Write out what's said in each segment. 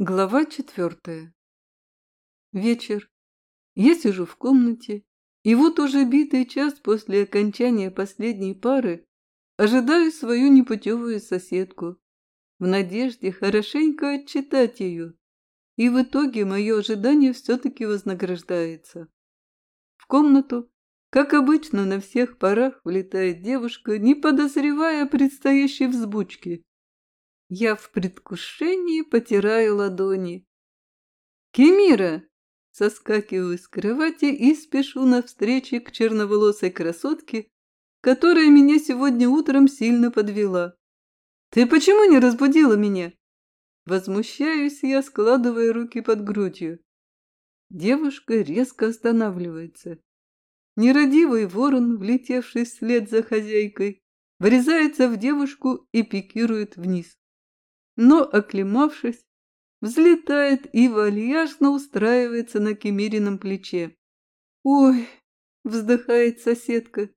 Глава четвертая. Вечер. Я сижу в комнате, и вот уже битый час после окончания последней пары ожидаю свою непутевую соседку, в надежде хорошенько отчитать ее, и в итоге мое ожидание все-таки вознаграждается. В комнату, как обычно на всех парах, влетает девушка, не подозревая о предстоящей взбучке. Я в предвкушении потираю ладони. «Кемира!» Соскакиваю с кровати и спешу навстречу к черноволосой красотке, которая меня сегодня утром сильно подвела. «Ты почему не разбудила меня?» Возмущаюсь я, складывая руки под грудью. Девушка резко останавливается. Нерадивый ворон, влетевший вслед за хозяйкой, врезается в девушку и пикирует вниз но, оклемавшись, взлетает и вальяжно устраивается на Кемирином плече. «Ой!» — вздыхает соседка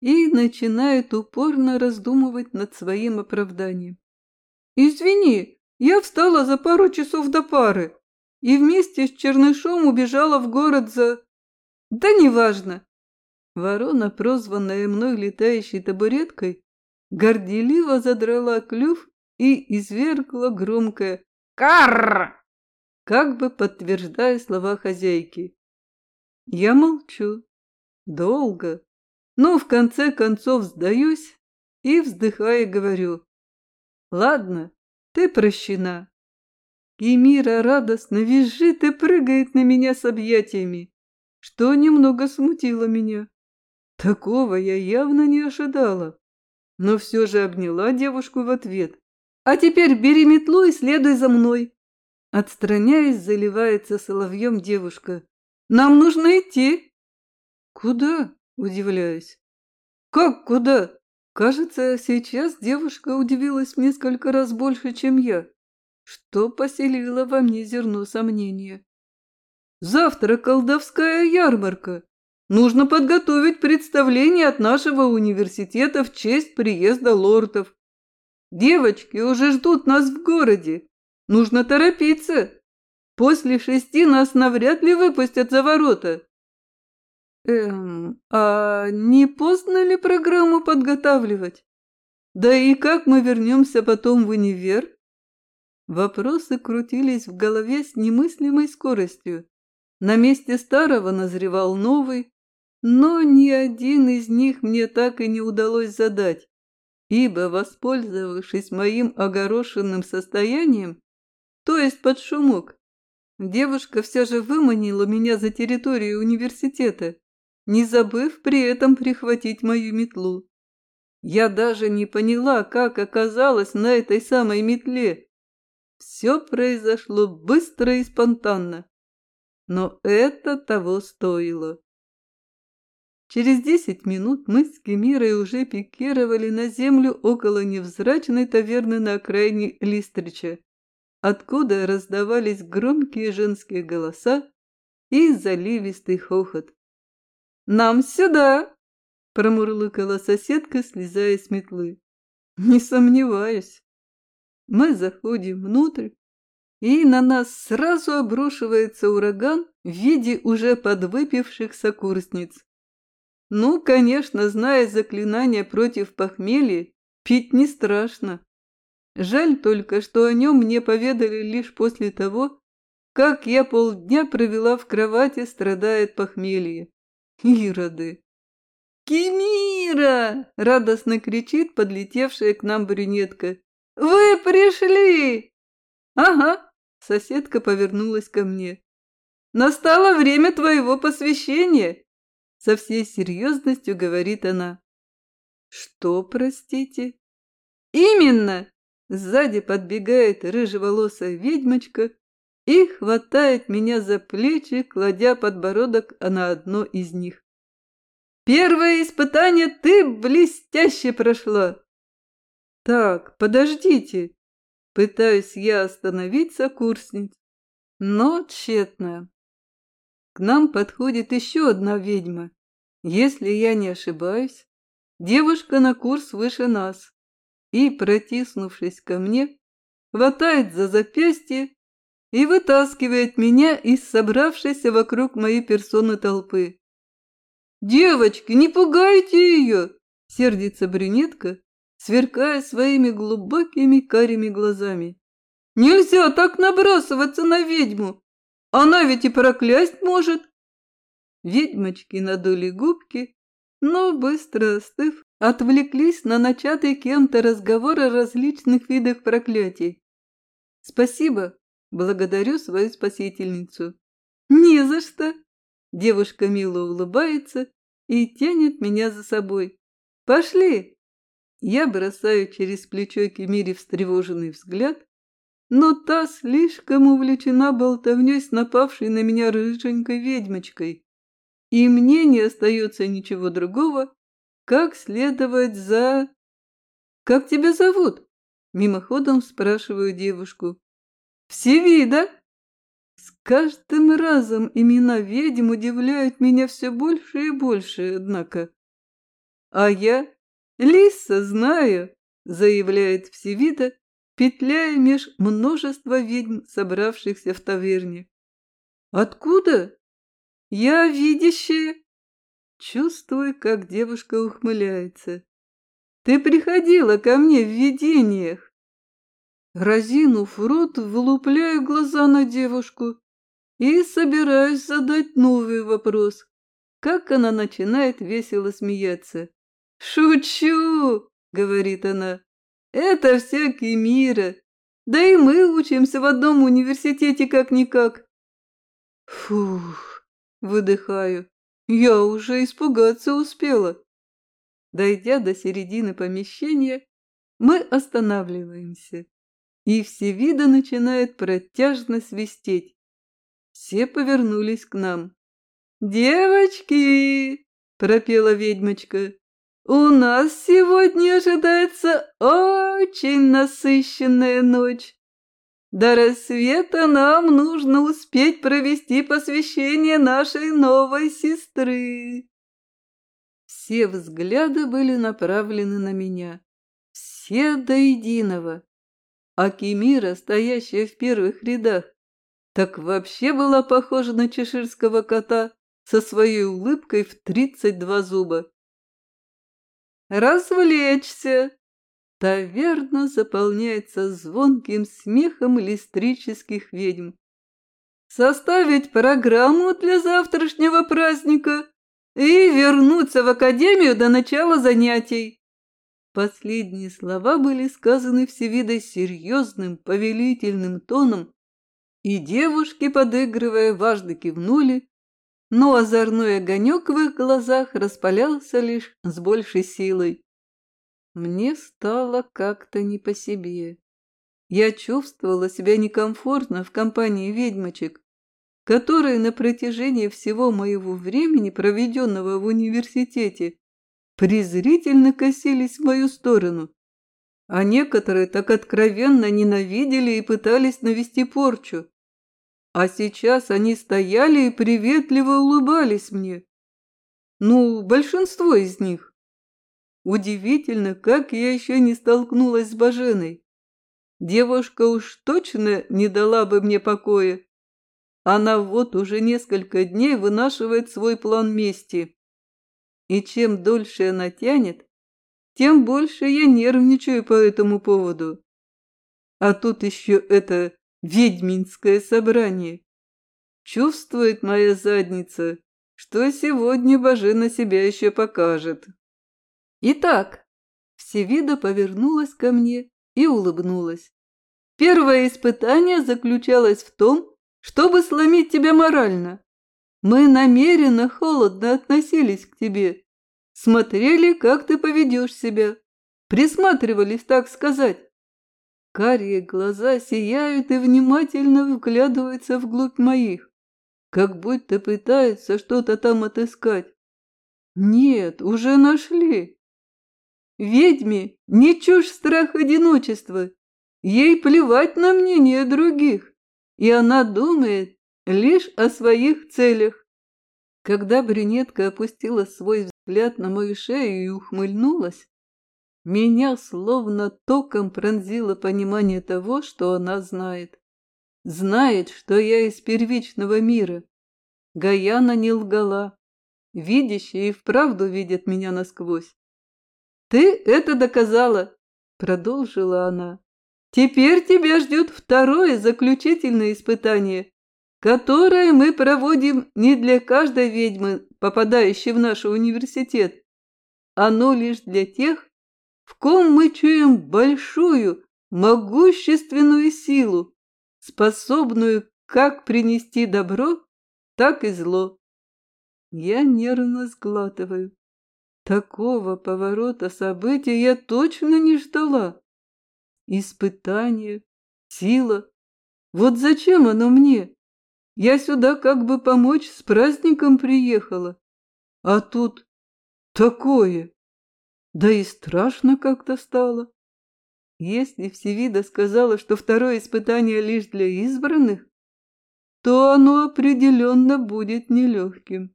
и начинает упорно раздумывать над своим оправданием. «Извини, я встала за пару часов до пары и вместе с Чернышом убежала в город за... Да неважно!» Ворона, прозванная мной летающей табуреткой, горделиво задрала клюв и извергла громкое «Карр!», как бы подтверждая слова хозяйки. Я молчу. Долго. Но в конце концов сдаюсь и, вздыхая, говорю. «Ладно, ты прощена». И Мира радостно визжит и прыгает на меня с объятиями, что немного смутило меня. Такого я явно не ожидала, но все же обняла девушку в ответ а теперь бери метлу и следуй за мной. Отстраняясь, заливается соловьем девушка. Нам нужно идти. Куда? Удивляюсь. Как куда? Кажется, сейчас девушка удивилась несколько раз больше, чем я, что поселило во мне зерно сомнения. Завтра колдовская ярмарка. Нужно подготовить представление от нашего университета в честь приезда лордов. Девочки уже ждут нас в городе. Нужно торопиться. После шести нас навряд ли выпустят за ворота. Эм, а не поздно ли программу подготавливать? Да и как мы вернемся потом в универ? Вопросы крутились в голове с немыслимой скоростью. На месте старого назревал новый, но ни один из них мне так и не удалось задать ибо, воспользовавшись моим огорошенным состоянием, то есть под шумок, девушка все же выманила меня за территорию университета, не забыв при этом прихватить мою метлу. Я даже не поняла, как оказалась на этой самой метле. Все произошло быстро и спонтанно, но это того стоило. Через десять минут мы с Кемирой уже пикировали на землю около невзрачной таверны на окраине Листрича, откуда раздавались громкие женские голоса и заливистый хохот. «Нам сюда!» – промурлыкала соседка, слезая с метлы. «Не сомневаюсь». Мы заходим внутрь, и на нас сразу обрушивается ураган в виде уже подвыпивших сокурсниц. Ну, конечно, зная заклинание против похмелья, пить не страшно. Жаль только, что о нем мне поведали лишь после того, как я полдня провела в кровати, страдая от похмелья. Ироды! «Кемира!» – радостно кричит подлетевшая к нам брюнетка. «Вы пришли!» «Ага!» – соседка повернулась ко мне. «Настало время твоего посвящения!» Со всей серьезностью говорит она. Что, простите? Именно! Сзади подбегает рыжеволосая ведьмочка и хватает меня за плечи, кладя подбородок на одно из них. Первое испытание ты блестяще прошла. Так, подождите. Пытаюсь я остановить сокурсниц, но тщетно. К нам подходит еще одна ведьма. Если я не ошибаюсь, девушка на курс выше нас. И, протиснувшись ко мне, хватает за запястье и вытаскивает меня из собравшейся вокруг моей персоны толпы. «Девочки, не пугайте ее!» — сердится брюнетка, сверкая своими глубокими карими глазами. «Нельзя так набрасываться на ведьму! Она ведь и проклясть может!» Ведьмочки надули губки, но, быстро остыв, отвлеклись на начатый кем-то разговор о различных видах проклятий. «Спасибо, благодарю свою спасительницу». «Не за что!» Девушка мило улыбается и тянет меня за собой. «Пошли!» Я бросаю через плечо Кемире встревоженный взгляд, но та слишком увлечена болтовней с напавшей на меня рыженькой ведьмочкой, и мне не остается ничего другого, как следовать за... «Как тебя зовут?» Мимоходом спрашиваю девушку. «Всевида!» С каждым разом имена ведьм удивляют меня все больше и больше, однако. «А я Лиса знаю», — заявляет Всевида, петляя меж множества ведьм, собравшихся в таверне. «Откуда?» «Я видящая!» Чувствую, как девушка ухмыляется. «Ты приходила ко мне в видениях!» Разинув рот, вылупляю глаза на девушку и собираюсь задать новый вопрос. Как она начинает весело смеяться. «Шучу!» — говорит она. «Это всякий мира. Да и мы учимся в одном университете как-никак». Фух. Выдыхаю. Я уже испугаться успела. Дойдя до середины помещения, мы останавливаемся, и все виды начинает протяжно свистеть. Все повернулись к нам. «Девочки!» – пропела ведьмочка. «У нас сегодня ожидается очень насыщенная ночь. До рассвета нам нужно успеть провести посвящение нашей новой сестры. Все взгляды были направлены на меня. Все до единого. А Кемира, стоящая в первых рядах, так вообще была похожа на чеширского кота со своей улыбкой в тридцать два зуба. «Развлечься!» Таверна заполняется звонким смехом листрических ведьм. Составить программу для завтрашнего праздника и вернуться в академию до начала занятий. Последние слова были сказаны всевидой серьезным, повелительным тоном, и девушки, подыгрывая, важно кивнули, но озорной огонек в их глазах распалялся лишь с большей силой. Мне стало как-то не по себе. Я чувствовала себя некомфортно в компании ведьмочек, которые на протяжении всего моего времени, проведенного в университете, презрительно косились в мою сторону, а некоторые так откровенно ненавидели и пытались навести порчу. А сейчас они стояли и приветливо улыбались мне. Ну, большинство из них. Удивительно, как я еще не столкнулась с Баженой. Девушка уж точно не дала бы мне покоя. Она вот уже несколько дней вынашивает свой план мести. И чем дольше она тянет, тем больше я нервничаю по этому поводу. А тут еще это ведьминское собрание. Чувствует моя задница, что сегодня Бажена себя еще покажет. Итак, Всевида повернулась ко мне и улыбнулась. Первое испытание заключалось в том, чтобы сломить тебя морально. Мы намеренно холодно относились к тебе, смотрели, как ты поведешь себя, присматривались, так сказать. Карие глаза сияют и внимательно вглядываются вглубь моих, как будто пытаются что-то там отыскать. Нет, уже нашли. Ведьме не чушь страх одиночества. Ей плевать на мнение других, и она думает лишь о своих целях. Когда брюнетка опустила свой взгляд на мою шею и ухмыльнулась, меня словно током пронзило понимание того, что она знает. знает, что я из первичного мира. Гаяна не лгала. Видящие и вправду видят меня насквозь. «Ты это доказала!» – продолжила она. «Теперь тебя ждет второе заключительное испытание, которое мы проводим не для каждой ведьмы, попадающей в наш университет. Оно лишь для тех, в ком мы чуем большую, могущественную силу, способную как принести добро, так и зло. Я нервно сглатываю. Такого поворота событий я точно не ждала. Испытание, сила. Вот зачем оно мне? Я сюда как бы помочь с праздником приехала. А тут такое. Да и страшно как-то стало. Если Всевида сказала, что второе испытание лишь для избранных, то оно определенно будет нелегким.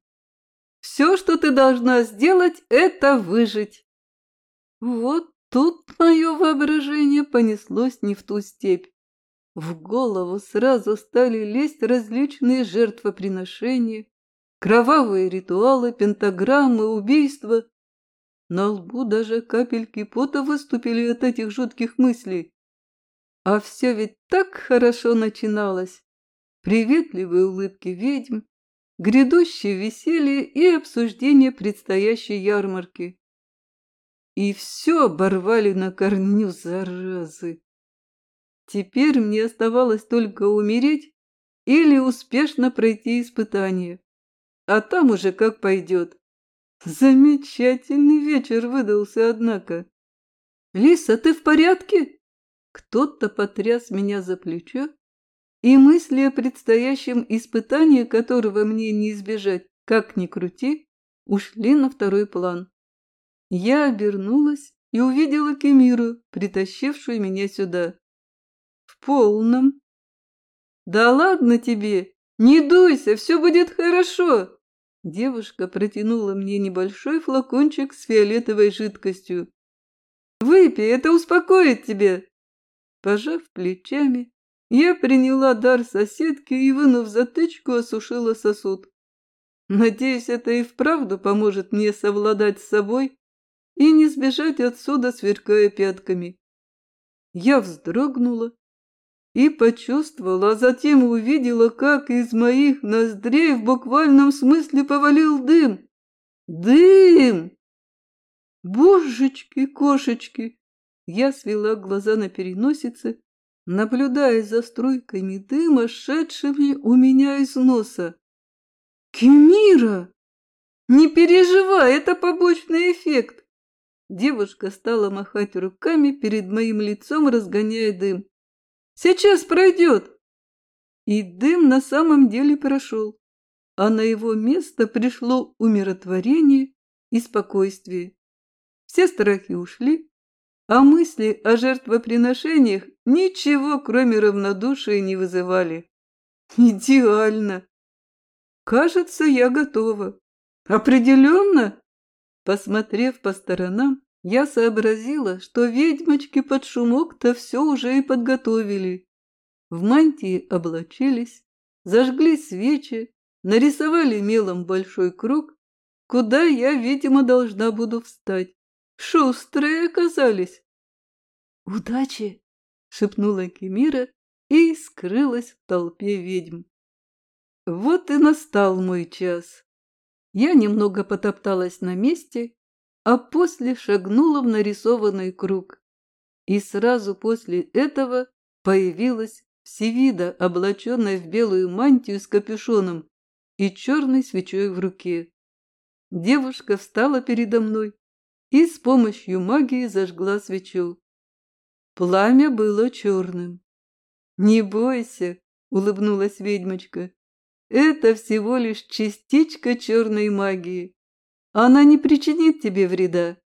Все, что ты должна сделать, это выжить. Вот тут мое воображение понеслось не в ту степь. В голову сразу стали лезть различные жертвоприношения, кровавые ритуалы, пентаграммы, убийства. На лбу даже капельки пота выступили от этих жутких мыслей. А все ведь так хорошо начиналось. Приветливые улыбки ведьм, грядущее веселье и обсуждение предстоящей ярмарки. И все оборвали на корню, заразы. Теперь мне оставалось только умереть или успешно пройти испытание. А там уже как пойдет. Замечательный вечер выдался, однако. «Лиса, ты в порядке?» Кто-то потряс меня за плечо, и мысли о предстоящем испытании, которого мне не избежать, как ни крути, ушли на второй план. Я обернулась и увидела Кемиру, притащившую меня сюда. В полном. «Да ладно тебе! Не дуйся, все будет хорошо!» Девушка протянула мне небольшой флакончик с фиолетовой жидкостью. «Выпей, это успокоит тебя!» Пожав плечами, я приняла дар соседки и, вынув затычку, осушила сосуд. Надеюсь, это и вправду поможет мне совладать с собой и не сбежать отсюда, сверкая пятками. Я вздрогнула и почувствовала, а затем увидела, как из моих ноздрей в буквальном смысле повалил дым. Дым! Божечки, кошечки! Я свела глаза на переносице наблюдая за струйками дыма, шедшими у меня из носа. «Кемира! Не переживай, это побочный эффект!» Девушка стала махать руками перед моим лицом, разгоняя дым. «Сейчас пройдет!» И дым на самом деле прошел, а на его место пришло умиротворение и спокойствие. Все страхи ушли, а мысли о жертвоприношениях ничего, кроме равнодушия, не вызывали. Идеально! Кажется, я готова. Определенно? Посмотрев по сторонам, я сообразила, что ведьмочки под шумок-то все уже и подготовили. В мантии облачились, зажгли свечи, нарисовали мелом большой круг, куда я, видимо, должна буду встать. Шустрые оказались. «Удачи!» — шепнула Кемира и скрылась в толпе ведьм. Вот и настал мой час. Я немного потопталась на месте, а после шагнула в нарисованный круг. И сразу после этого появилась Всевида, облаченная в белую мантию с капюшоном и черной свечой в руке. Девушка встала передо мной и с помощью магии зажгла свечу. Пламя было черным. «Не бойся», — улыбнулась ведьмочка, — «это всего лишь частичка черной магии. Она не причинит тебе вреда».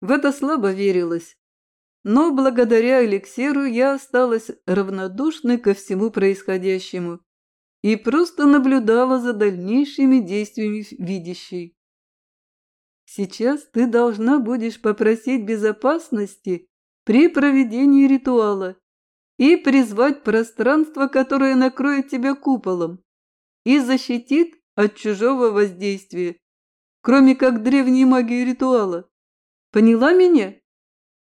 В это слабо верилось, но благодаря эликсиру я осталась равнодушной ко всему происходящему и просто наблюдала за дальнейшими действиями видящей. Сейчас ты должна будешь попросить безопасности при проведении ритуала и призвать пространство, которое накроет тебя куполом и защитит от чужого воздействия, кроме как древней магии ритуала. Поняла меня?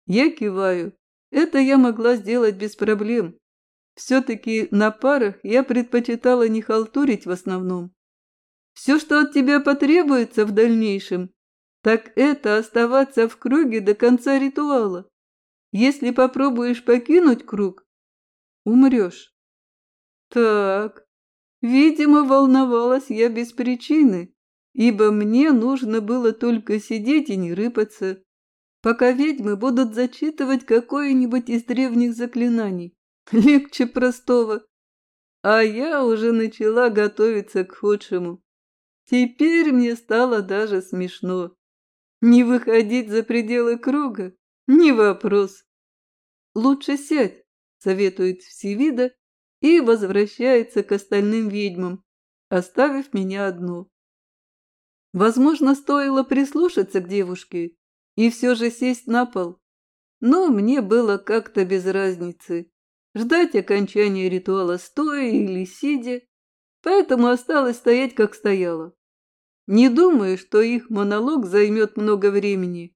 Я киваю. Это я могла сделать без проблем. Все-таки на парах я предпочитала не халтурить в основном. Все, что от тебя потребуется в дальнейшем, так это оставаться в круге до конца ритуала. Если попробуешь покинуть круг, умрешь. Так, видимо, волновалась я без причины, ибо мне нужно было только сидеть и не рыпаться, пока ведьмы будут зачитывать какое-нибудь из древних заклинаний. Легче простого. А я уже начала готовиться к худшему. Теперь мне стало даже смешно. Не выходить за пределы круга – не вопрос. Лучше сядь, советует Всевида и возвращается к остальным ведьмам, оставив меня одну. Возможно, стоило прислушаться к девушке и все же сесть на пол, но мне было как-то без разницы, ждать окончания ритуала стоя или сидя, поэтому осталось стоять, как стояла. Не думаю, что их монолог займет много времени.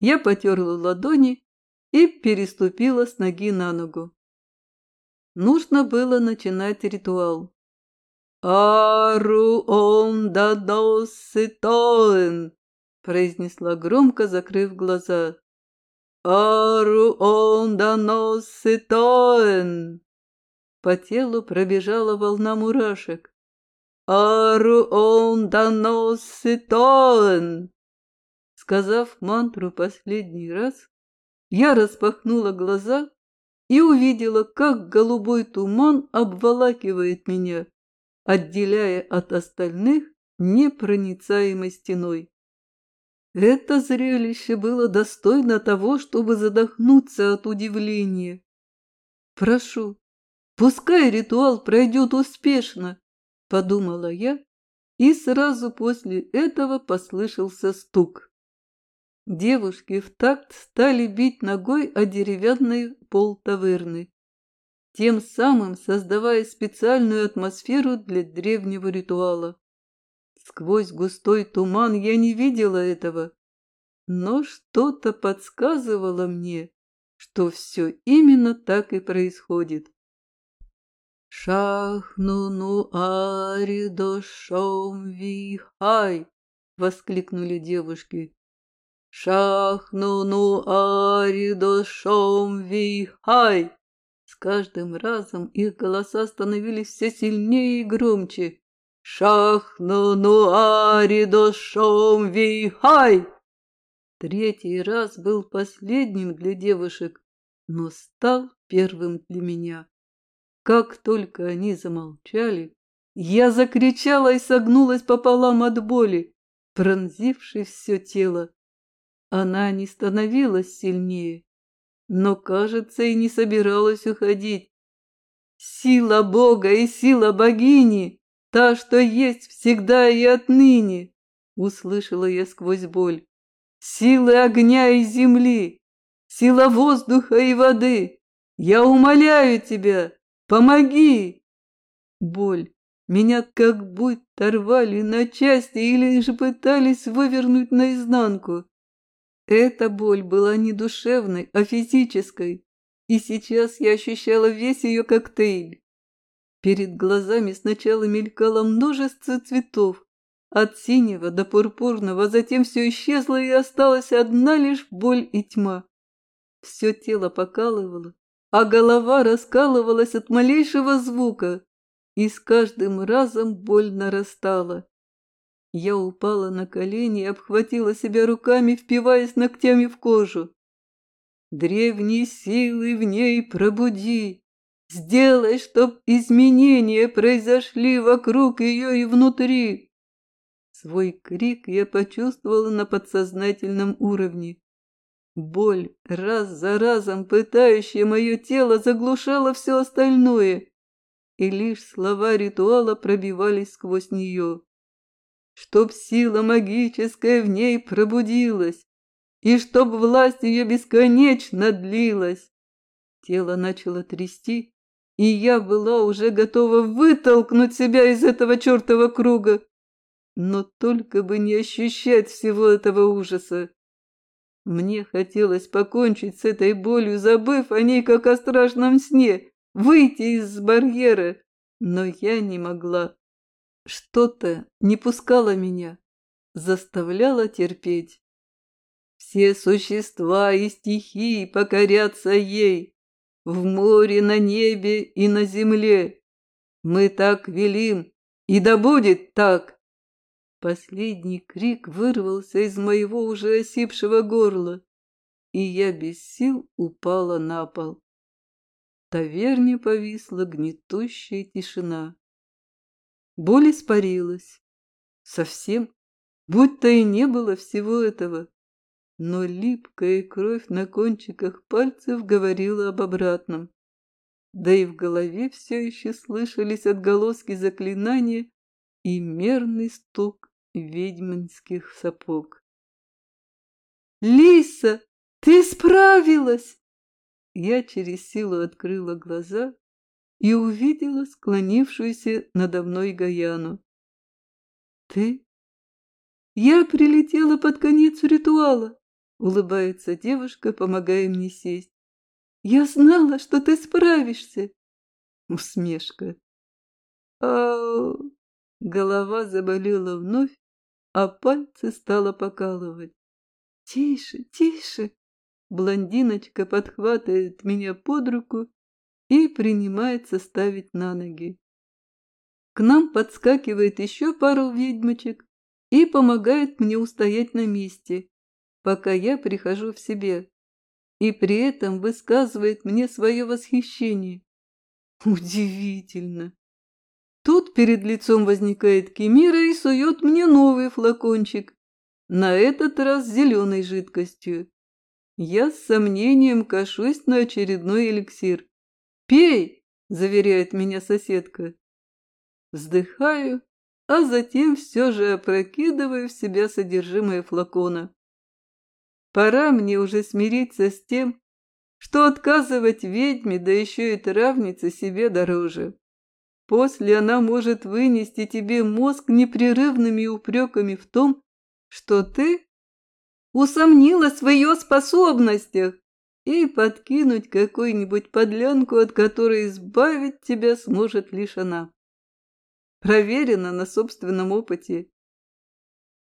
Я потерла ладони и переступила с ноги на ногу. Нужно было начинать ритуал. «Ару он дадоситоэн», произнесла громко, закрыв глаза. «Ару он доноситоэн». По телу пробежала волна мурашек. «Ару он доноситоэн». Сказав мантру последний раз, я распахнула глаза и увидела, как голубой туман обволакивает меня, отделяя от остальных непроницаемой стеной. Это зрелище было достойно того, чтобы задохнуться от удивления. «Прошу, пускай ритуал пройдет успешно», — подумала я, и сразу после этого послышался стук. Девушки в такт стали бить ногой о деревянный пол таверны, тем самым создавая специальную атмосферу для древнего ритуала. Сквозь густой туман я не видела этого, но что-то подсказывало мне, что все именно так и происходит. «Шах-ну-ну аридошом вихай!» — воскликнули девушки. Шах-ну-ну аридошом вихай! Каждым разом их голоса становились все сильнее и громче. Шах-ну-ну аридошом вихай! Третий раз был последним для девушек, но стал первым для меня. Как только они замолчали, я закричала и согнулась пополам от боли, пронзившей все тело. Она не становилась сильнее, но, кажется, и не собиралась уходить. Сила Бога и сила богини, та, что есть всегда и отныне, услышала я сквозь боль. Силы огня и земли, сила воздуха и воды, я умоляю тебя, помоги! Боль. Меня как будто рвали на части или же пытались вывернуть наизнанку. Эта боль была не душевной, а физической, и сейчас я ощущала весь ее коктейль. Перед глазами сначала мелькало множество цветов, от синего до пурпурного, затем все исчезло и осталась одна лишь боль и тьма. Все тело покалывало, а голова раскалывалась от малейшего звука, и с каждым разом боль нарастала. Я упала на колени и обхватила себя руками, впиваясь ногтями в кожу. Древние силы в ней пробуди. Сделай, чтоб изменения произошли вокруг ее и внутри. Свой крик я почувствовала на подсознательном уровне. Боль, раз за разом пытающая мое тело, заглушала все остальное, и лишь слова ритуала пробивались сквозь нее чтоб сила магическая в ней пробудилась, и чтоб власть ее бесконечно длилась. Тело начало трясти, и я была уже готова вытолкнуть себя из этого чертова круга. Но только бы не ощущать всего этого ужаса. Мне хотелось покончить с этой болью, забыв о ней, как о страшном сне, выйти из барьера, но я не могла. Что-то не пускало меня, заставляло терпеть. Все существа и стихии покорятся ей, в море, на небе и на земле. Мы так велим, и да будет так. Последний крик вырвался из моего уже осипшего горла, и я без сил упала на пол. В таверне повисла гнетущая тишина. Боль испарилась. Совсем, будто и не было всего этого. Но липкая кровь на кончиках пальцев говорила об обратном. Да и в голове все еще слышались отголоски заклинания и мерный стук ведьминских сапог. «Лиса, ты справилась!» Я через силу открыла глаза и увидела склонившуюся надо мной Гаяну. «Ты?» «Я прилетела под конец ритуала», — улыбается девушка, помогая мне сесть. «Я знала, что ты справишься!» Усмешка. а Голова заболела вновь, а пальцы стало покалывать. «Тише, тише!» Блондиночка подхватывает меня под руку и принимается ставить на ноги. К нам подскакивает еще пару ведьмочек и помогает мне устоять на месте, пока я прихожу в себе, и при этом высказывает мне свое восхищение. Удивительно! Тут перед лицом возникает Кемира и сует мне новый флакончик, на этот раз зеленой жидкостью. Я с сомнением кашусь на очередной эликсир. «Пей!» – заверяет меня соседка. Вздыхаю, а затем все же опрокидываю в себя содержимое флакона. Пора мне уже смириться с тем, что отказывать ведьме, да еще и травнице себе дороже. После она может вынести тебе мозг непрерывными упреками в том, что ты усомнилась в ее способностях и подкинуть какую-нибудь подлянку, от которой избавить тебя сможет лишь она. Проверено на собственном опыте.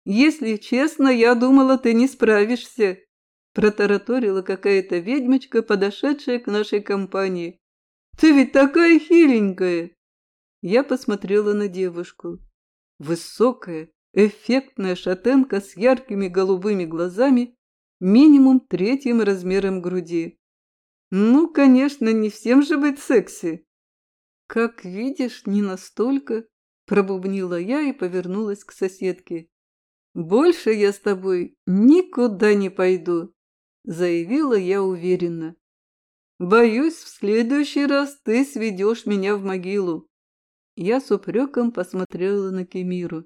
Если честно, я думала, ты не справишься, протараторила какая-то ведьмочка, подошедшая к нашей компании. Ты ведь такая хиленькая. Я посмотрела на девушку. Высокая, эффектная шатенка с яркими голубыми глазами минимум третьим размером груди. Ну, конечно, не всем же быть секси. Как видишь, не настолько, пробубнила я и повернулась к соседке. Больше я с тобой никуда не пойду, заявила я уверенно. Боюсь, в следующий раз ты сведешь меня в могилу. Я с упреком посмотрела на Кемиру.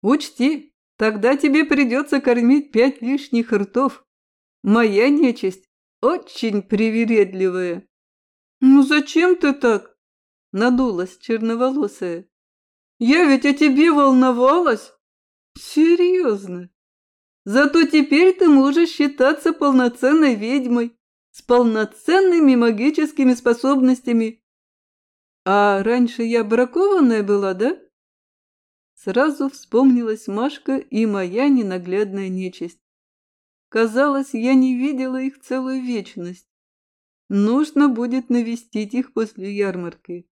Учти, Тогда тебе придется кормить пять лишних ртов. Моя нечисть очень привередливая. Ну зачем ты так? Надулась черноволосая. Я ведь о тебе волновалась. Серьезно. Зато теперь ты можешь считаться полноценной ведьмой с полноценными магическими способностями. А раньше я бракованная была, да? Сразу вспомнилась Машка и моя ненаглядная нечисть. Казалось, я не видела их целую вечность. Нужно будет навестить их после ярмарки.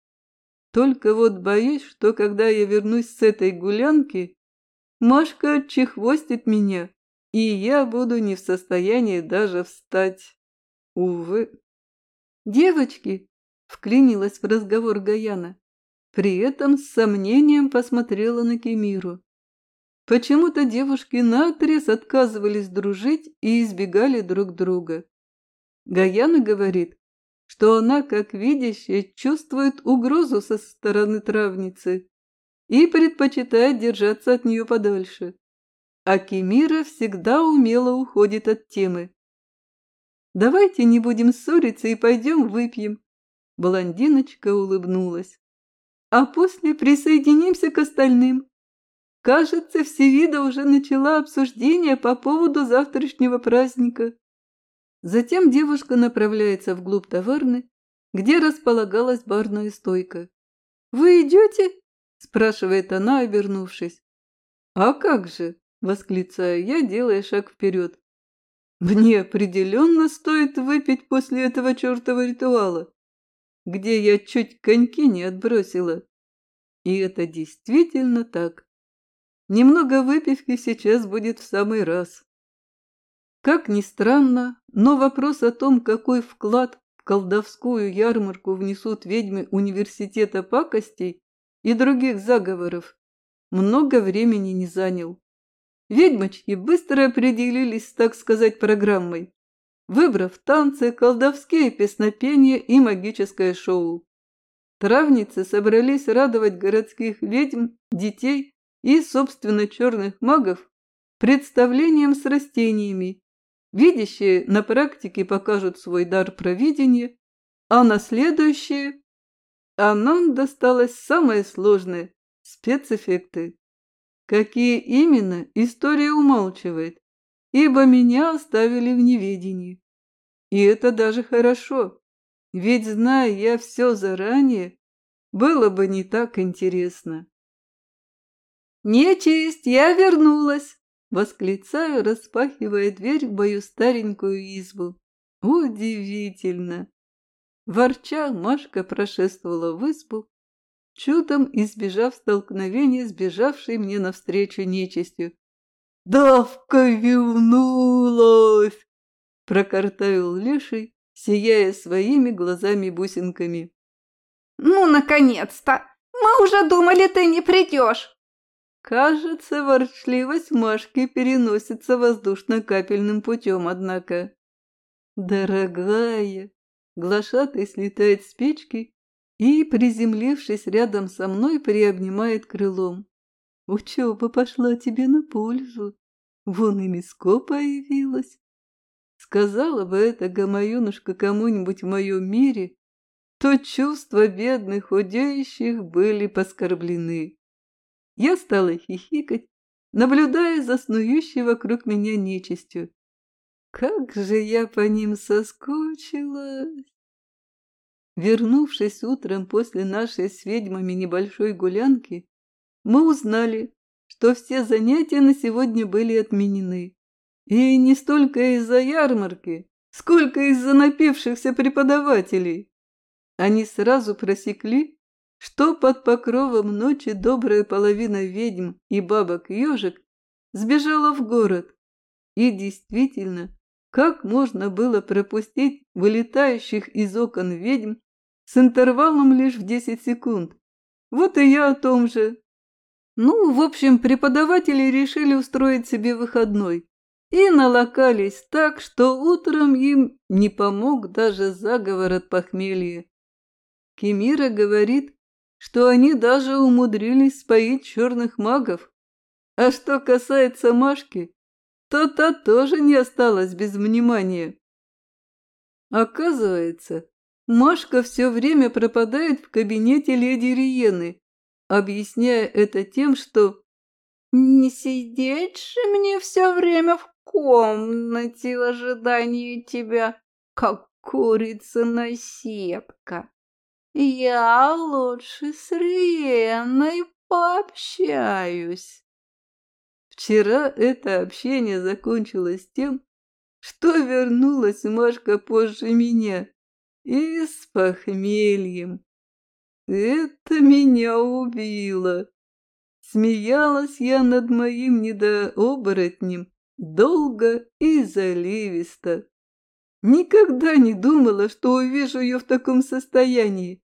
Только вот боюсь, что когда я вернусь с этой гулянки, Машка отчехвостит меня, и я буду не в состоянии даже встать. Увы. «Девочки!» — вклинилась в разговор Гаяна. При этом с сомнением посмотрела на Кемиру. Почему-то девушки наотрез отказывались дружить и избегали друг друга. Гаяна говорит, что она, как видящая, чувствует угрозу со стороны травницы и предпочитает держаться от нее подальше. А Кемира всегда умело уходит от темы. Давайте не будем ссориться и пойдем выпьем. Блондиночка улыбнулась. А после присоединимся к остальным. Кажется, Всевида уже начала обсуждение по поводу завтрашнего праздника. Затем девушка направляется вглубь таверны, где располагалась барная стойка. «Вы идете?» – спрашивает она, обернувшись. «А как же?» – восклицаю я, делая шаг вперед. «Мне определенно стоит выпить после этого чертова ритуала, где я чуть коньки не отбросила. И это действительно так. Немного выпивки сейчас будет в самый раз». Как ни странно, но вопрос о том, какой вклад в колдовскую ярмарку внесут ведьмы университета пакостей и других заговоров, много времени не занял. Ведьмочки быстро определились, так сказать, программой, выбрав танцы, колдовские песнопения и магическое шоу. Травницы собрались радовать городских ведьм, детей и, собственно, черных магов представлением с растениями. Видящие на практике покажут свой дар провидения, а на следующие... А нам досталось самое сложное Спецэффекты. Какие именно, история умалчивает, ибо меня оставили в неведении. И это даже хорошо, ведь, зная я все заранее, было бы не так интересно. «Нечисть, я вернулась!» — восклицаю, распахивая дверь в мою старенькую избу. «Удивительно!» Ворча, Машка прошествовала в избу, чудом избежав столкновения с бежавшей мне навстречу нечистью. «Давка вернулась!» — прокартавил Леший, сияя своими глазами-бусинками. «Ну, наконец-то! Мы уже думали, ты не придешь!» Кажется, ворчливость Машки переносится воздушно-капельным путем, однако. «Дорогая!» Глашатый слетает с печки и, приземлившись рядом со мной, приобнимает крылом. Учеба пошла тебе на пользу. Вон и миско появилась. Сказала бы это гамаюнушка кому-нибудь в моем мире, то чувства бедных худеющих были поскорблены. Я стала хихикать, наблюдая за снующей вокруг меня нечистью. Как же я по ним соскучилась! Вернувшись утром после нашей с ведьмами небольшой гулянки, мы узнали, что все занятия на сегодня были отменены. И не столько из-за ярмарки, сколько из-за напившихся преподавателей. Они сразу просекли, что под покровом ночи добрая половина ведьм и бабок-ежек сбежала в город. И действительно, как можно было пропустить вылетающих из окон ведьм с интервалом лишь в 10 секунд. Вот и я о том же. Ну, в общем, преподаватели решили устроить себе выходной и налокались так, что утром им не помог даже заговор от похмелья. Кемира говорит, что они даже умудрились споить черных магов. А что касается Машки, то та тоже не осталась без внимания. Оказывается, Машка все время пропадает в кабинете леди Риены, объясняя это тем, что «Не сидеть же мне все время в комнате в ожидании тебя, как курица на сетка. Я лучше с Риеной пообщаюсь». Вчера это общение закончилось тем, что вернулась Машка позже меня и с похмельем. Это меня убило. Смеялась я над моим недооборотнем долго и заливисто. Никогда не думала, что увижу ее в таком состоянии.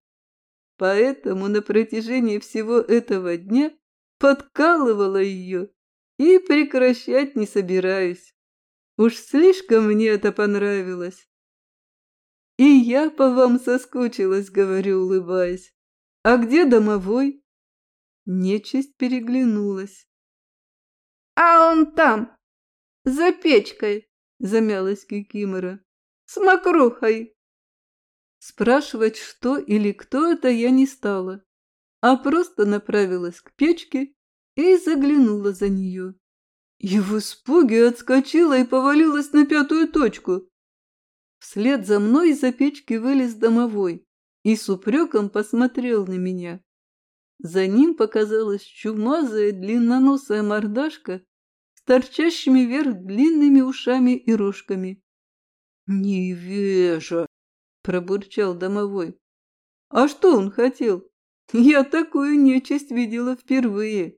Поэтому на протяжении всего этого дня подкалывала ее и прекращать не собираюсь. Уж слишком мне это понравилось. «И я по вам соскучилась», — говорю, улыбаясь. «А где домовой?» Нечисть переглянулась. «А он там, за печкой», — замялась Кикимора. с мокрухой. Спрашивать, что или кто это, я не стала, а просто направилась к печке и заглянула за нее. И в испуге отскочила и повалилась на пятую точку. Вслед за мной из-за печки вылез домовой и с упреком посмотрел на меня. За ним показалась чумазая длинноносая мордашка торчащими вверх длинными ушами и рожками. «Невежа!» — пробурчал домовой. «А что он хотел? Я такую нечисть видела впервые!»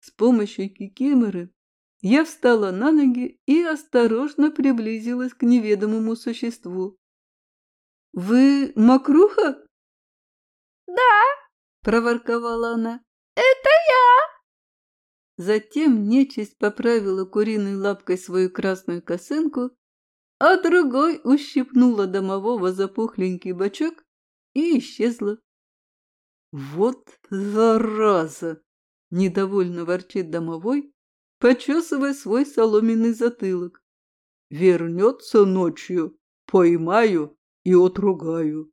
С помощью кикиморы я встала на ноги и осторожно приблизилась к неведомому существу. «Вы мокруха?» «Да!» – проворковала она. «Это я!» Затем нечисть поправила куриной лапкой свою красную косынку, а другой ущипнула домового за пухленький бочок и исчезла. «Вот зараза!» – недовольно ворчит домовой, почесывая свой соломенный затылок. «Вернется ночью, поймаю и отругаю».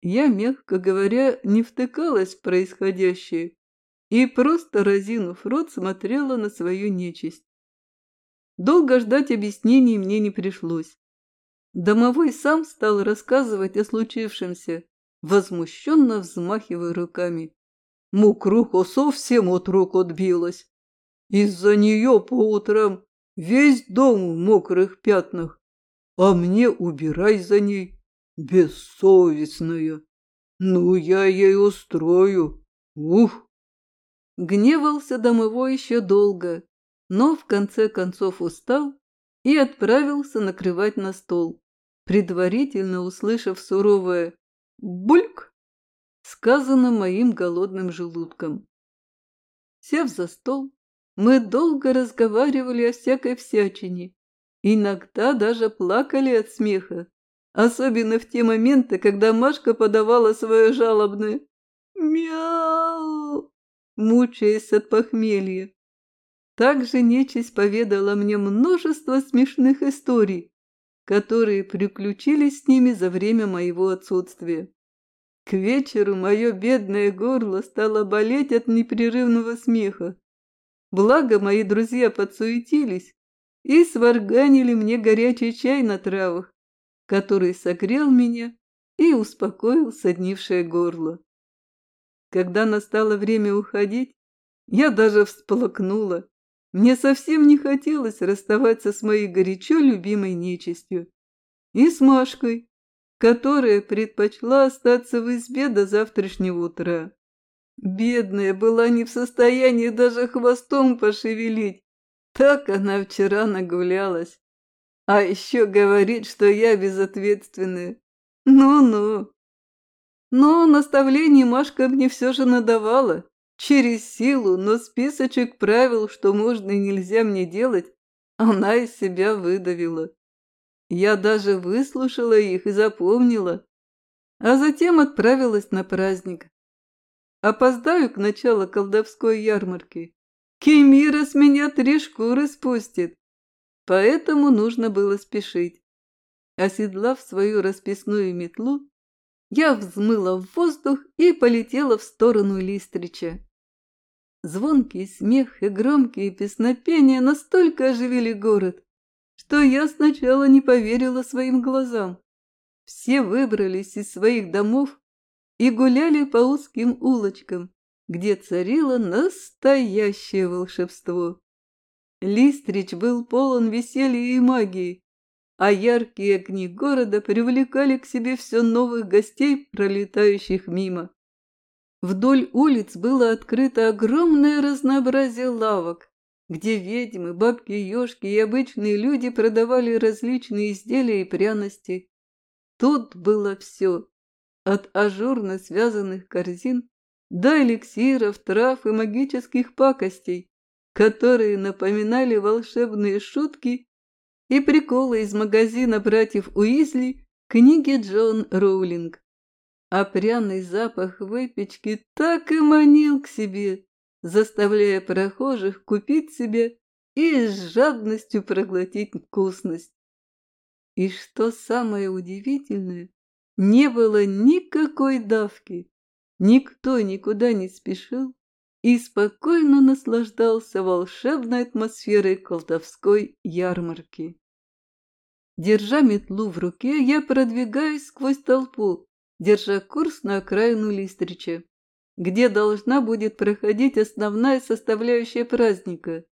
Я, мягко говоря, не втыкалась в происходящее и просто, разинув рот, смотрела на свою нечисть. Долго ждать объяснений мне не пришлось. Домовой сам стал рассказывать о случившемся, возмущенно взмахивая руками. Мукруха совсем от рук отбилась. Из-за нее по утрам весь дом в мокрых пятнах, а мне убирай за ней, бессовестная. Ну, я ей устрою. Ух! Гневался домовой еще долго, но в конце концов устал и отправился накрывать на стол, предварительно услышав суровое «бульк», сказано моим голодным желудком. Сев за стол, мы долго разговаривали о всякой всячине, иногда даже плакали от смеха, особенно в те моменты, когда Машка подавала свое жалобное «мяу», мучаясь от похмелья. Также нечисть поведала мне множество смешных историй, которые приключились с ними за время моего отсутствия. К вечеру мое бедное горло стало болеть от непрерывного смеха. Благо мои друзья подсуетились и сварганили мне горячий чай на травах, который согрел меня и успокоил соднившее горло. Когда настало время уходить, я даже всплакнула. Мне совсем не хотелось расставаться с моей горячо любимой нечистью. И с Машкой, которая предпочла остаться в избе до завтрашнего утра. Бедная была не в состоянии даже хвостом пошевелить. Так она вчера нагулялась. А еще говорит, что я безответственная. Ну-ну. Но наставлений Машка мне все же надавала. Через силу, но списочек правил, что можно и нельзя мне делать, она из себя выдавила. Я даже выслушала их и запомнила, а затем отправилась на праздник. Опоздаю к началу колдовской ярмарки. Кемира с меня три шкуры спустит. Поэтому нужно было спешить. Оседлав свою расписную метлу, я взмыла в воздух и полетела в сторону Листрича. Звонкий смех и громкие песнопения настолько оживили город, что я сначала не поверила своим глазам. Все выбрались из своих домов и гуляли по узким улочкам, где царило настоящее волшебство. Листрич был полон веселья и магии, а яркие огни города привлекали к себе все новых гостей, пролетающих мимо. Вдоль улиц было открыто огромное разнообразие лавок, где ведьмы, бабки-ежки и обычные люди продавали различные изделия и пряности. Тут было все от ажурно связанных корзин до эликсиров, трав и магических пакостей, которые напоминали волшебные шутки и приколы из магазина братьев Уизли книги Джон Роулинг. А пряный запах выпечки так и манил к себе, заставляя прохожих купить себе и с жадностью проглотить вкусность. И что самое удивительное, не было никакой давки. Никто никуда не спешил и спокойно наслаждался волшебной атмосферой колдовской ярмарки. Держа метлу в руке, я продвигаюсь сквозь толпу, держа курс на окраину Листрича, где должна будет проходить основная составляющая праздника.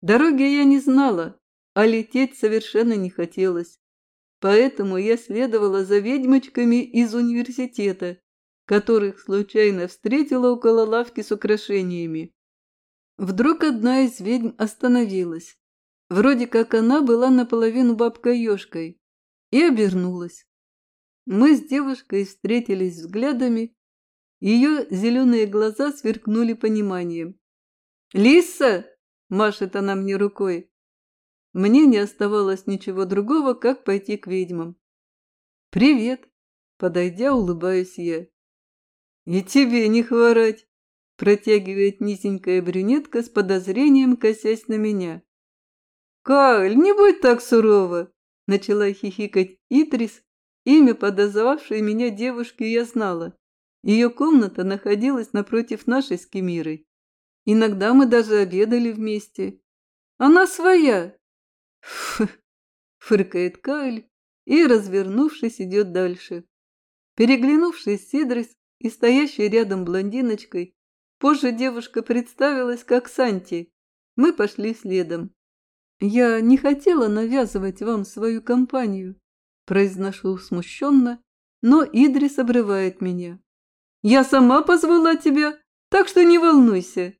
Дороги я не знала, а лететь совершенно не хотелось. Поэтому я следовала за ведьмочками из университета, которых случайно встретила около лавки с украшениями. Вдруг одна из ведьм остановилась. Вроде как она была наполовину бабкой-ешкой. И обернулась. Мы с девушкой встретились взглядами. Ее зеленые глаза сверкнули пониманием. «Лиса!» – машет она мне рукой. Мне не оставалось ничего другого, как пойти к ведьмам. «Привет!» – подойдя, улыбаюсь я. «И тебе не хворать!» – протягивает низенькая брюнетка с подозрением, косясь на меня. «Кайль, не будь так сурова!» – начала хихикать Итрис. Имя подозвавшей меня девушки я знала. Ее комната находилась напротив нашей с Кемирой. Иногда мы даже обедали вместе. Она своя. Фу, фыркает Кайль и, развернувшись, идет дальше. Переглянувшись Сидрис и стоящей рядом блондиночкой, позже девушка представилась как Санти. Мы пошли следом. «Я не хотела навязывать вам свою компанию», – произношу смущенно, но Идрис обрывает меня. «Я сама позвала тебя, так что не волнуйся».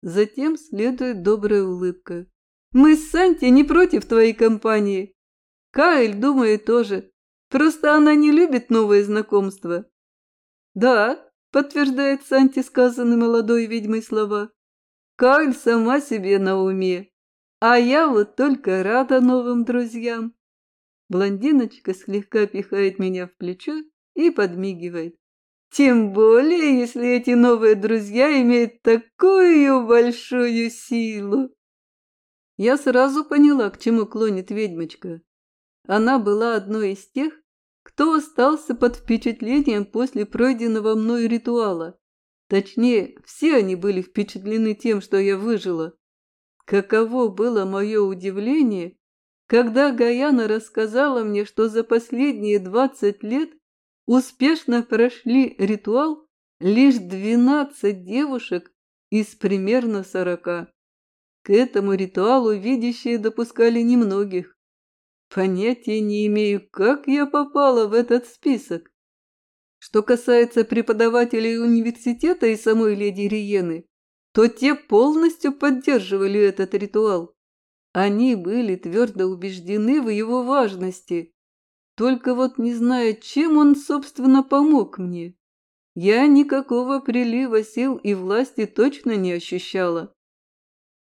Затем следует добрая улыбка. «Мы с Санти не против твоей компании. Каэль, думаю, тоже. Просто она не любит новые знакомства». «Да», – подтверждает Санти сказанные молодой ведьмой слова. «Каэль сама себе на уме». А я вот только рада новым друзьям. Блондиночка слегка пихает меня в плечо и подмигивает. Тем более, если эти новые друзья имеют такую большую силу. Я сразу поняла, к чему клонит ведьмочка. Она была одной из тех, кто остался под впечатлением после пройденного мной ритуала. Точнее, все они были впечатлены тем, что я выжила. Каково было мое удивление, когда Гаяна рассказала мне, что за последние двадцать лет успешно прошли ритуал лишь двенадцать девушек из примерно сорока. К этому ритуалу видящие допускали немногих. Понятия не имею, как я попала в этот список. Что касается преподавателей университета и самой леди Риены, то те полностью поддерживали этот ритуал. Они были твердо убеждены в его важности. Только вот не зная, чем он, собственно, помог мне. Я никакого прилива сил и власти точно не ощущала.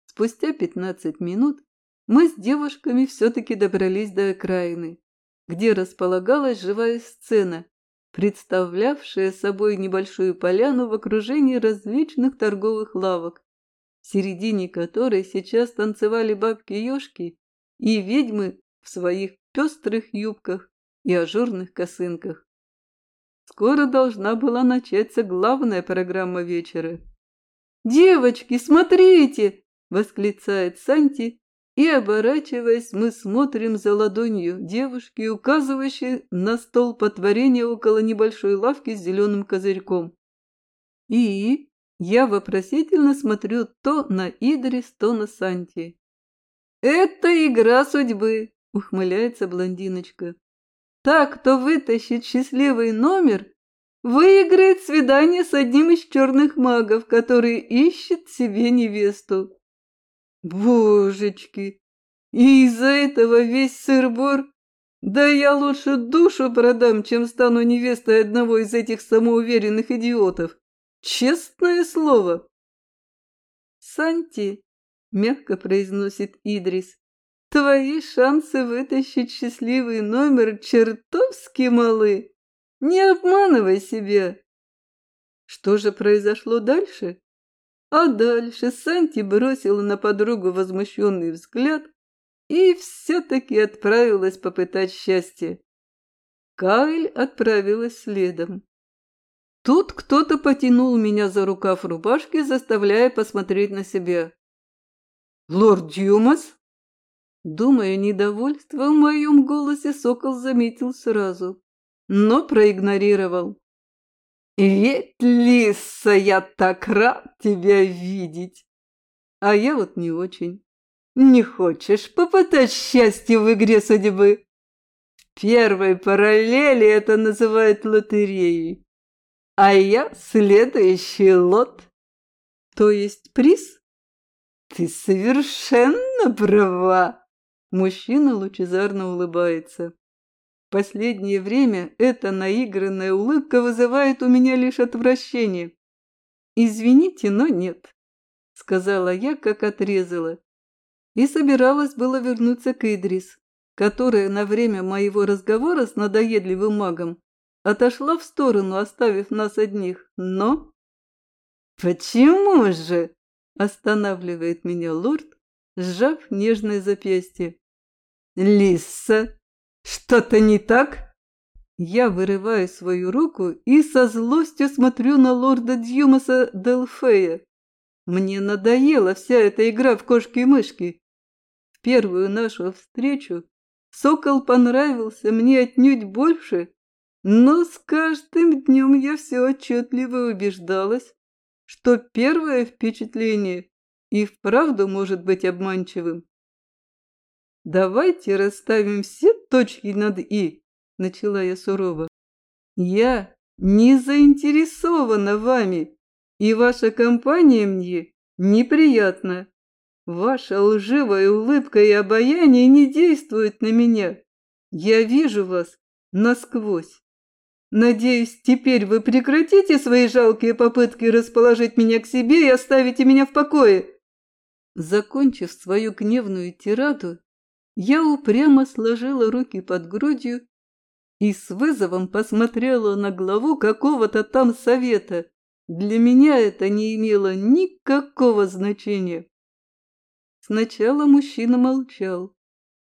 Спустя пятнадцать минут мы с девушками все-таки добрались до окраины, где располагалась живая сцена, представлявшая собой небольшую поляну в окружении различных торговых лавок, в середине которой сейчас танцевали бабки-ешки и ведьмы в своих пестрых юбках и ажурных косынках. Скоро должна была начаться главная программа вечера. «Девочки, смотрите!» – восклицает Санти, и, оборачиваясь, мы смотрим за ладонью девушки, указывающей на стол потворения около небольшой лавки с зеленым козырьком. И я вопросительно смотрю то на Идрис, то на Санти. «Это игра судьбы», — ухмыляется блондиночка. «Так, кто вытащит счастливый номер, выиграет свидание с одним из черных магов, который ищет себе невесту». Божечки! И из-за этого весь сыр-бор? Да я лучше душу продам, чем стану невестой одного из этих самоуверенных идиотов. Честное слово. Санти, мягко произносит Идрис, твои шансы вытащить счастливый номер чертовски малы. Не обманывай себя. Что же произошло дальше? А дальше Санти бросила на подругу возмущенный взгляд, и все-таки отправилась попытать счастье. Кайль отправилась следом. Тут кто-то потянул меня за рукав рубашки, заставляя посмотреть на себя. «Лорд Дюмас?» Думая, недовольство в моем голосе сокол заметил сразу, но проигнорировал. «Ведь, Лиса, я так рад тебя видеть!» А я вот не очень. Не хочешь попытать счастье в игре судьбы? В первой параллели это называют лотереей. А я следующий лот. То есть приз? Ты совершенно права. Мужчина лучезарно улыбается. Последнее время эта наигранная улыбка вызывает у меня лишь отвращение. Извините, но нет, сказала я, как отрезала. И собиралась было вернуться к Идрис, которая на время моего разговора с надоедливым магом отошла в сторону, оставив нас одних, но... «Почему же?» – останавливает меня лорд, сжав нежное запястье. «Лиса, что-то не так?» Я вырываю свою руку и со злостью смотрю на лорда Дьюмаса Делфея. Мне надоела вся эта игра в кошки-мышки. В первую нашу встречу сокол понравился мне отнюдь больше, но с каждым днем я все отчетливо убеждалась, что первое впечатление и вправду может быть обманчивым. «Давайте расставим все точки над «и», — начала я сурово. «Я не заинтересована вами, и ваша компания мне неприятна. Ваша лживая улыбка и обаяние не действуют на меня. Я вижу вас насквозь. Надеюсь, теперь вы прекратите свои жалкие попытки расположить меня к себе и оставите меня в покое. Закончив свою гневную тираду, я упрямо сложила руки под грудью и с вызовом посмотрела на главу какого-то там совета. Для меня это не имело никакого значения. Сначала мужчина молчал,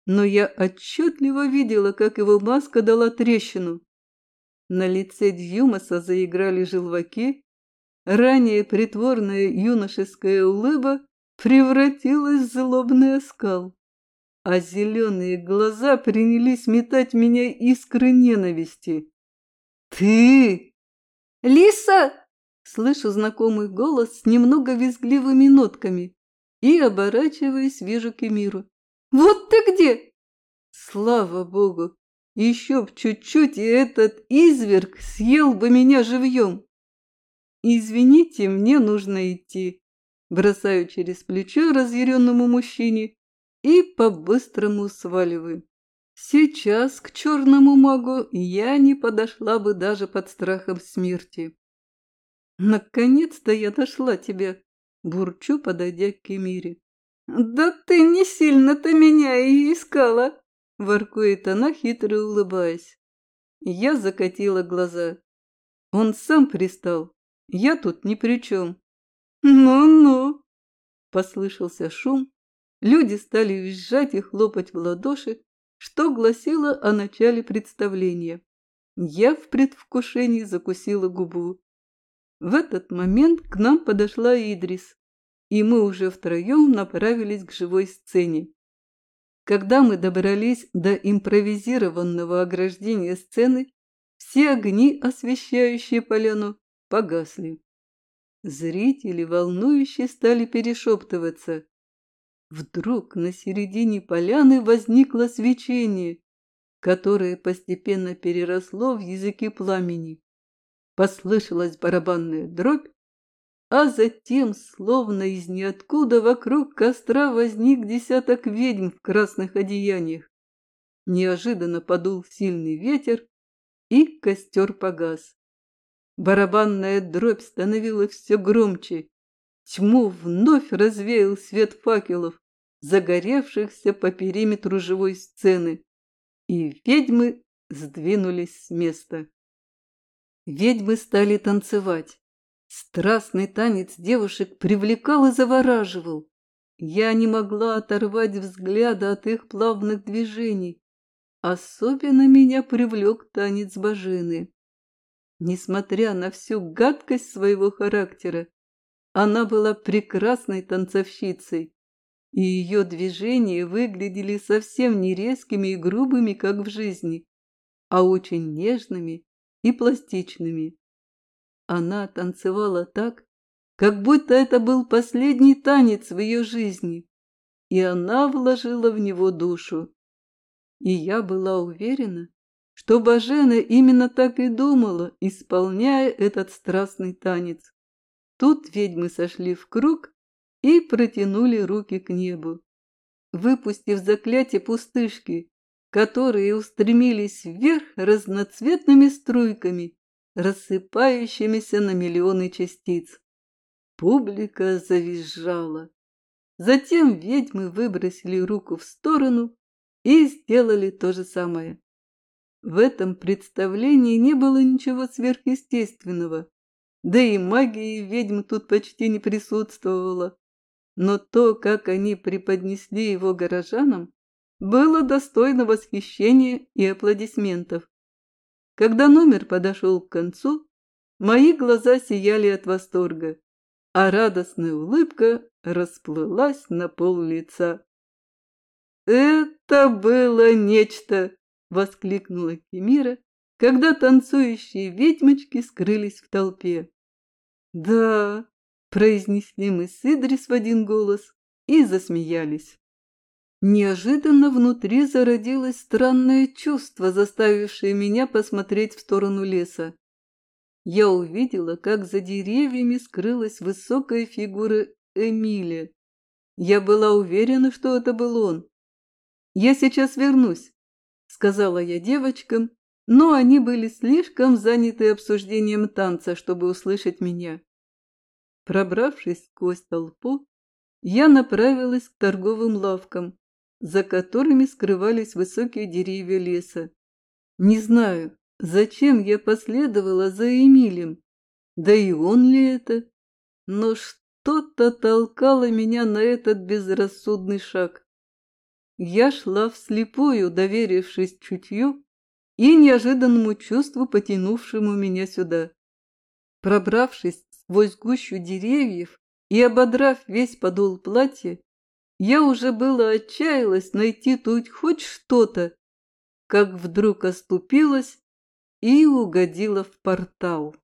но я отчетливо видела, как его маска дала трещину. На лице Дьюмаса заиграли желваки, ранее притворная юношеская улыба превратилась в злобный оскал, а зеленые глаза принялись метать меня искры ненависти. «Ты!» «Лиса!» Слышу знакомый голос с немного визгливыми нотками и, оборачиваясь, вижу Кемиру. «Вот ты где!» Слава богу! Еще б чуть-чуть, и этот изверг съел бы меня живьем. «Извините, мне нужно идти», бросаю через плечо разъяренному мужчине и по-быстрому сваливаю. Сейчас к черному магу я не подошла бы даже под страхом смерти. Наконец-то я нашла тебя, бурчу, подойдя к Кемире. Да ты не сильно-то меня и искала, воркует она, хитро улыбаясь. Я закатила глаза. Он сам пристал. Я тут ни при чем. Ну-ну. Послышался шум. Люди стали визжать и хлопать в ладоши, что гласило о начале представления. Я в предвкушении закусила губу. В этот момент к нам подошла Идрис, и мы уже втроем направились к живой сцене. Когда мы добрались до импровизированного ограждения сцены, все огни, освещающие поляну, погасли. Зрители, волнующие, стали перешептываться. Вдруг на середине поляны возникло свечение, которое постепенно переросло в языки пламени. Послышалась барабанная дробь, а затем, словно из ниоткуда, вокруг костра возник десяток ведьм в красных одеяниях. Неожиданно подул сильный ветер, и костер погас. Барабанная дробь становилась все громче. Тьму вновь развеял свет факелов, загоревшихся по периметру живой сцены, и ведьмы сдвинулись с места. Ведьмы стали танцевать. Страстный танец девушек привлекал и завораживал. Я не могла оторвать взгляда от их плавных движений. Особенно меня привлек танец Бажины. Несмотря на всю гадкость своего характера, она была прекрасной танцовщицей, и ее движения выглядели совсем не резкими и грубыми, как в жизни, а очень нежными и пластичными. Она танцевала так, как будто это был последний танец в ее жизни, и она вложила в него душу. И я была уверена, что Бажена именно так и думала, исполняя этот страстный танец. Тут ведьмы сошли в круг и протянули руки к небу. Выпустив заклятие пустышки, которые устремились вверх разноцветными струйками, рассыпающимися на миллионы частиц. Публика завизжала. Затем ведьмы выбросили руку в сторону и сделали то же самое. В этом представлении не было ничего сверхъестественного, да и магии ведьм тут почти не присутствовало. Но то, как они преподнесли его горожанам, было достойно восхищения и аплодисментов. Когда номер подошел к концу, мои глаза сияли от восторга, а радостная улыбка расплылась на пол лица. «Это было нечто!» — воскликнула Кемира, когда танцующие ведьмочки скрылись в толпе. «Да!» — произнесли мы с Идрис в один голос и засмеялись. Неожиданно внутри зародилось странное чувство, заставившее меня посмотреть в сторону леса. Я увидела, как за деревьями скрылась высокая фигура Эмиля. Я была уверена, что это был он. «Я сейчас вернусь», — сказала я девочкам, но они были слишком заняты обсуждением танца, чтобы услышать меня. Пробравшись сквозь толпу, я направилась к торговым лавкам, за которыми скрывались высокие деревья леса. Не знаю, зачем я последовала за Эмилем, да и он ли это, но что-то толкало меня на этот безрассудный шаг. Я шла вслепую, доверившись чутью и неожиданному чувству, потянувшему меня сюда. Пробравшись сквозь гущу деревьев и ободрав весь подол платья, я уже было отчаялась найти тут хоть что-то, как вдруг оступилась и угодила в портал.